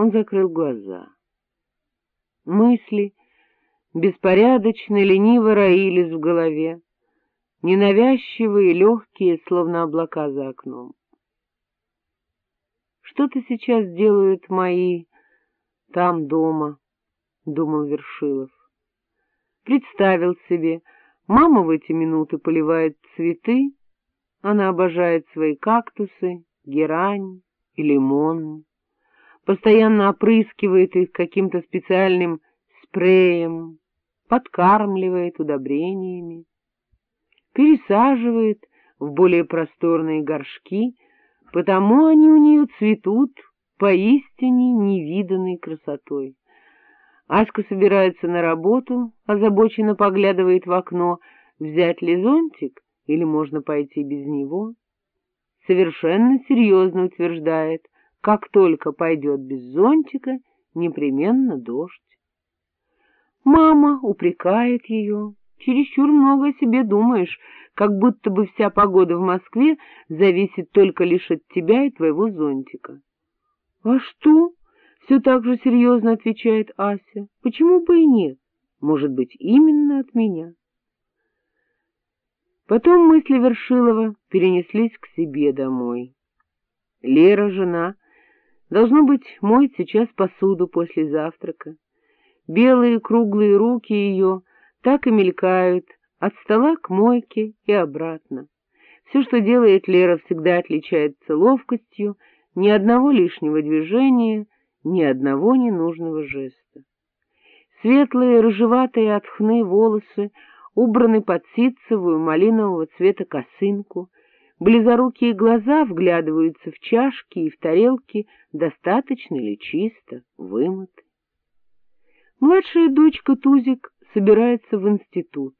Он закрыл глаза. Мысли беспорядочно, лениво роились в голове, ненавязчивые, легкие, словно облака за окном. Что-то сейчас делают мои там дома, — думал Вершилов. Представил себе, мама в эти минуты поливает цветы, она обожает свои кактусы, герань и лимон, постоянно опрыскивает их каким-то специальным спреем, подкармливает удобрениями, пересаживает в более просторные горшки, потому они у нее цветут поистине невиданной красотой. Аська собирается на работу, озабоченно поглядывает в окно, взять ли зонтик или можно пойти без него. Совершенно серьезно утверждает, как только пойдет без зонтика, непременно дождь. Мама упрекает ее. Чересчур много о себе думаешь, как будто бы вся погода в Москве зависит только лишь от тебя и твоего зонтика. — А что? — все так же серьезно отвечает Ася. — Почему бы и нет? Может быть, именно от меня. Потом мысли Вершилова перенеслись к себе домой. Лера, жена, должно быть, моет сейчас посуду после завтрака. Белые круглые руки ее так и мелькают от стола к мойке и обратно. Все, что делает Лера, всегда отличается ловкостью, ни одного лишнего движения, ни одного ненужного жеста. Светлые, рыжеватые от хны волосы убраны под ситцевую малинового цвета косынку, близорукие глаза вглядываются в чашки и в тарелки, достаточно ли чисто вымыты. Младшая дочка Тузик собирается в институт.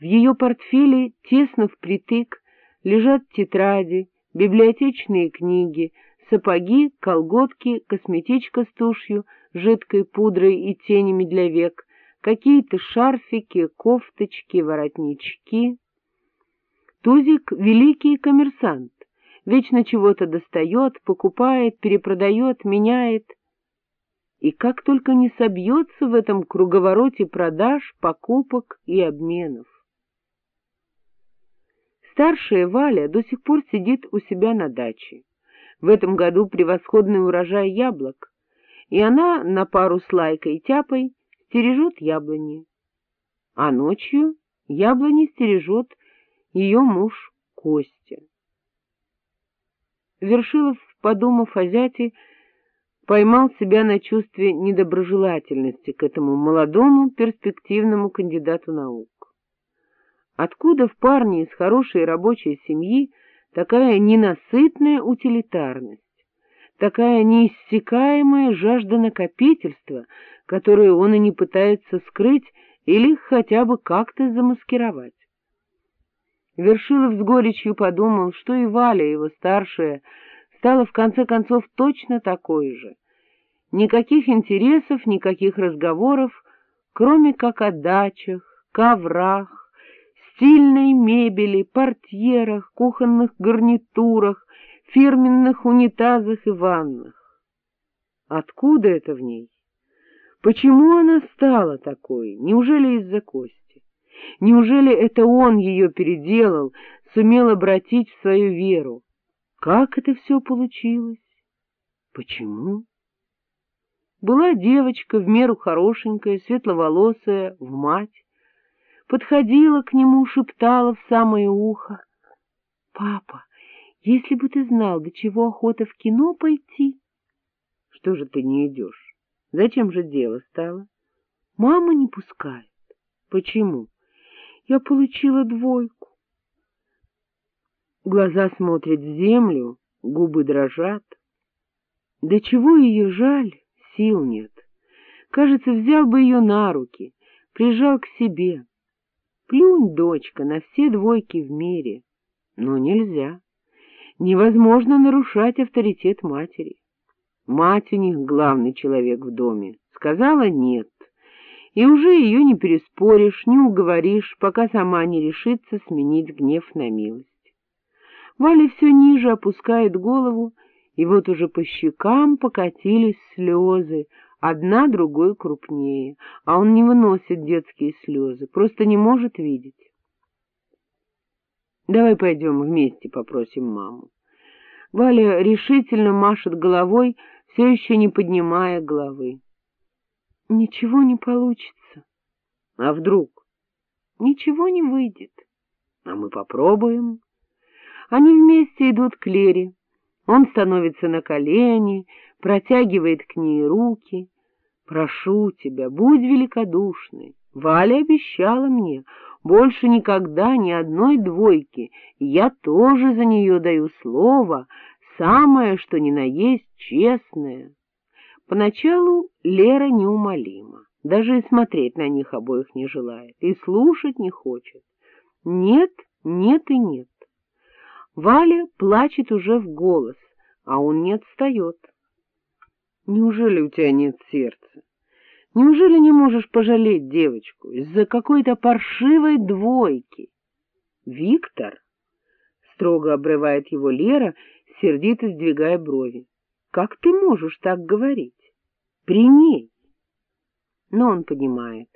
В ее портфеле тесно впритык лежат тетради, библиотечные книги, сапоги, колготки, косметичка с тушью, жидкой пудрой и тенями для век, какие-то шарфики, кофточки, воротнички. Тузик — великий коммерсант, вечно чего-то достает, покупает, перепродает, меняет — и как только не собьется в этом круговороте продаж, покупок и обменов. Старшая Валя до сих пор сидит у себя на даче. В этом году превосходный урожай яблок, и она на пару с Лайкой и Тяпой стережет яблони. А ночью яблони стережет ее муж Костя. Вершилов, подумав о зяте, поймал себя на чувстве недоброжелательности к этому молодому перспективному кандидату наук. Откуда в парне из хорошей рабочей семьи такая ненасытная утилитарность, такая неиссякаемая жажда накопительства, которую он и не пытается скрыть или хотя бы как-то замаскировать? Вершилов с горечью подумал, что и Валя, его старшая, стала в конце концов точно такой же. Никаких интересов, никаких разговоров, кроме как о дачах, коврах, стильной мебели, портьерах, кухонных гарнитурах, фирменных унитазах и ваннах. Откуда это в ней? Почему она стала такой? Неужели из-за Кости? Неужели это он ее переделал, сумел обратить в свою веру? Как это все получилось? Почему? Была девочка, в меру хорошенькая, светловолосая, в мать. Подходила к нему, шептала в самое ухо. — Папа, если бы ты знал, до чего охота в кино пойти... — Что же ты не идешь? Зачем же дело стало? — Мама не пускает. — Почему? — Я получила двойку. Глаза смотрят в землю, губы дрожат. Да чего ее жаль, сил нет. Кажется, взял бы ее на руки, прижал к себе. Плюнь, дочка, на все двойки в мире. Но нельзя. Невозможно нарушать авторитет матери. Мать у них главный человек в доме. Сказала «нет». И уже ее не переспоришь, не уговоришь, пока сама не решится сменить гнев на милость. Валя все ниже опускает голову и вот уже по щекам покатились слезы, одна другой крупнее, а он не выносит детские слезы, просто не может видеть. «Давай пойдем вместе», — попросим маму. Валя решительно машет головой, все еще не поднимая головы. «Ничего не получится». «А вдруг?» «Ничего не выйдет». «А мы попробуем». Они вместе идут к Лере. Он становится на колени, протягивает к ней руки. «Прошу тебя, будь великодушной. Валя обещала мне, больше никогда ни одной двойки, я тоже за нее даю слово, самое, что ни на есть, честное». Поначалу Лера неумолима, даже и смотреть на них обоих не желает, и слушать не хочет. Нет, нет и нет. Валя плачет уже в голос, а он не отстает. Неужели у тебя нет сердца? Неужели не можешь пожалеть девочку из-за какой-то паршивой двойки? Виктор, строго обрывает его Лера, сердито сдвигая брови. Как ты можешь так говорить? При ней. Но он понимает.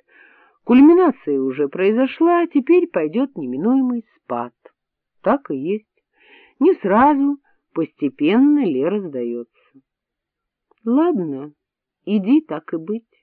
Кульминация уже произошла, теперь пойдет неминуемый спад. Так и есть. Не сразу, постепенно Лера сдается. Ладно, иди так и быть.